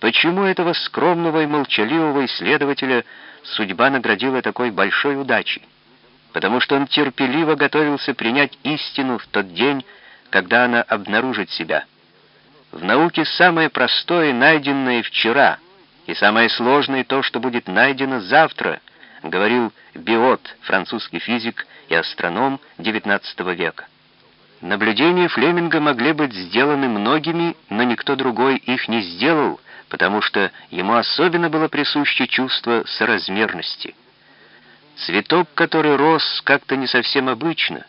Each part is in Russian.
Почему этого скромного и молчаливого исследователя судьба наградила такой большой удачей? Потому что он терпеливо готовился принять истину в тот день, когда она обнаружит себя. В науке самое простое найденное вчера, и самое сложное то, что будет найдено завтра, говорил Биот, французский физик и астроном XIX века. Наблюдения Флеминга могли быть сделаны многими, но никто другой их не сделал, потому что ему особенно было присуще чувство соразмерности. Цветок, который рос как-то не совсем обычно,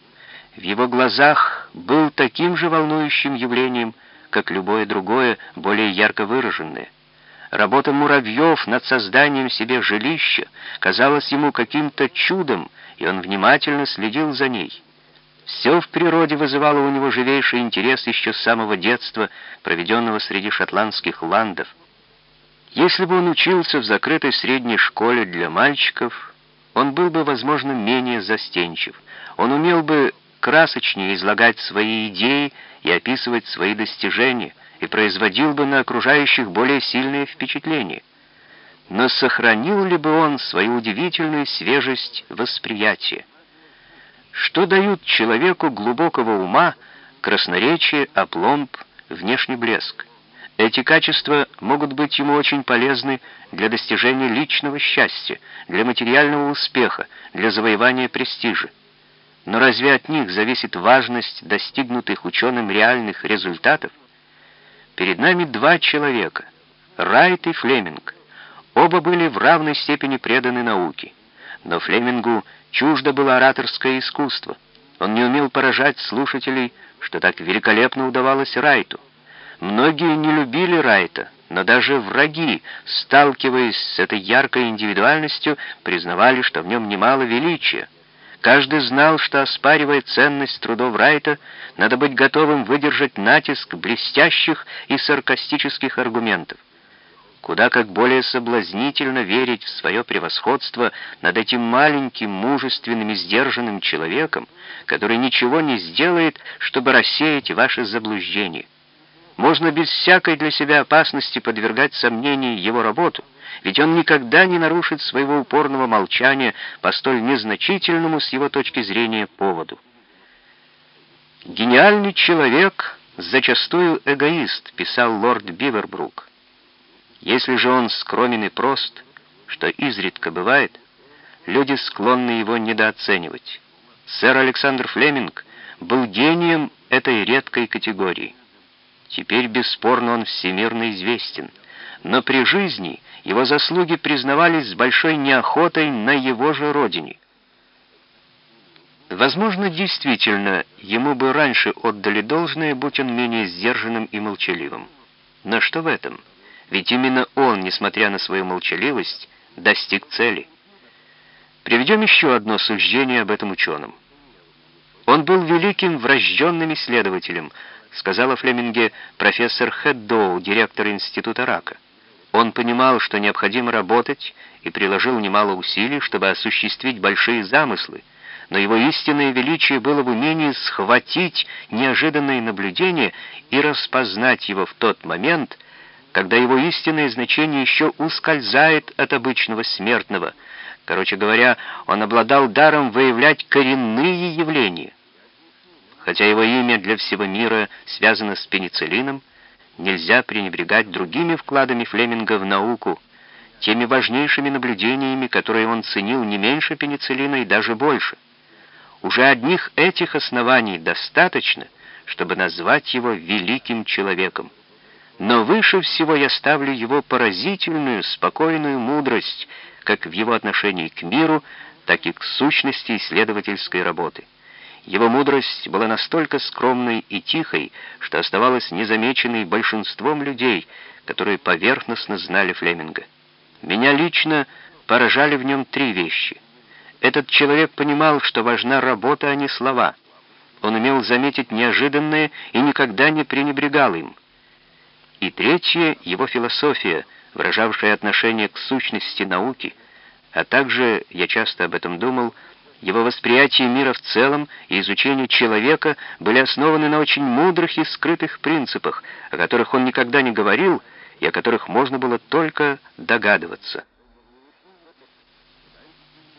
в его глазах был таким же волнующим явлением, как любое другое, более ярко выраженное. Работа муравьев над созданием себе жилища казалась ему каким-то чудом, и он внимательно следил за ней. Все в природе вызывало у него живейший интерес еще с самого детства, проведенного среди шотландских ландов. Если бы он учился в закрытой средней школе для мальчиков, он был бы, возможно, менее застенчив. Он умел бы красочнее излагать свои идеи и описывать свои достижения, и производил бы на окружающих более сильные впечатления. Но сохранил ли бы он свою удивительную свежесть восприятия? Что дают человеку глубокого ума красноречие, опломб, внешний блеск? Эти качества могут быть ему очень полезны для достижения личного счастья, для материального успеха, для завоевания престижа. Но разве от них зависит важность достигнутых ученым реальных результатов? Перед нами два человека, Райт и Флеминг. Оба были в равной степени преданы науке. Но Флемингу чуждо было ораторское искусство. Он не умел поражать слушателей, что так великолепно удавалось Райту. Многие не любили Райта, но даже враги, сталкиваясь с этой яркой индивидуальностью, признавали, что в нем немало величия. Каждый знал, что, оспаривая ценность трудов Райта, надо быть готовым выдержать натиск блестящих и саркастических аргументов. Куда как более соблазнительно верить в свое превосходство над этим маленьким, мужественным и сдержанным человеком, который ничего не сделает, чтобы рассеять ваши заблуждения. Можно без всякой для себя опасности подвергать сомнению его работу, ведь он никогда не нарушит своего упорного молчания по столь незначительному с его точки зрения поводу. «Гениальный человек зачастую эгоист», — писал лорд Бивербрук. Если же он скромен и прост, что изредка бывает, люди склонны его недооценивать. Сэр Александр Флеминг был гением этой редкой категории. Теперь бесспорно он всемирно известен, но при жизни его заслуги признавались с большой неохотой на его же родине. Возможно, действительно, ему бы раньше отдали должное, будь он менее сдержанным и молчаливым. Но что в этом? Ведь именно он, несмотря на свою молчаливость, достиг цели. Приведем еще одно суждение об этом ученом. Он был великим врожденным исследователем, сказала Флеминге профессор Хэддоу, директор Института рака. Он понимал, что необходимо работать, и приложил немало усилий, чтобы осуществить большие замыслы, но его истинное величие было в умении схватить неожиданное наблюдение и распознать его в тот момент, когда его истинное значение еще ускользает от обычного смертного. Короче говоря, он обладал даром выявлять коренные явления. Хотя его имя для всего мира связано с пенициллином, нельзя пренебрегать другими вкладами Флеминга в науку, теми важнейшими наблюдениями, которые он ценил не меньше пенициллина и даже больше. Уже одних этих оснований достаточно, чтобы назвать его великим человеком. Но выше всего я ставлю его поразительную, спокойную мудрость, как в его отношении к миру, так и к сущности исследовательской работы. Его мудрость была настолько скромной и тихой, что оставалась незамеченной большинством людей, которые поверхностно знали Флеминга. Меня лично поражали в нем три вещи. Этот человек понимал, что важна работа, а не слова. Он умел заметить неожиданное и никогда не пренебрегал им. И третье — его философия, выражавшая отношение к сущности науки, а также, я часто об этом думал, его восприятие мира в целом и изучение человека были основаны на очень мудрых и скрытых принципах, о которых он никогда не говорил и о которых можно было только догадываться.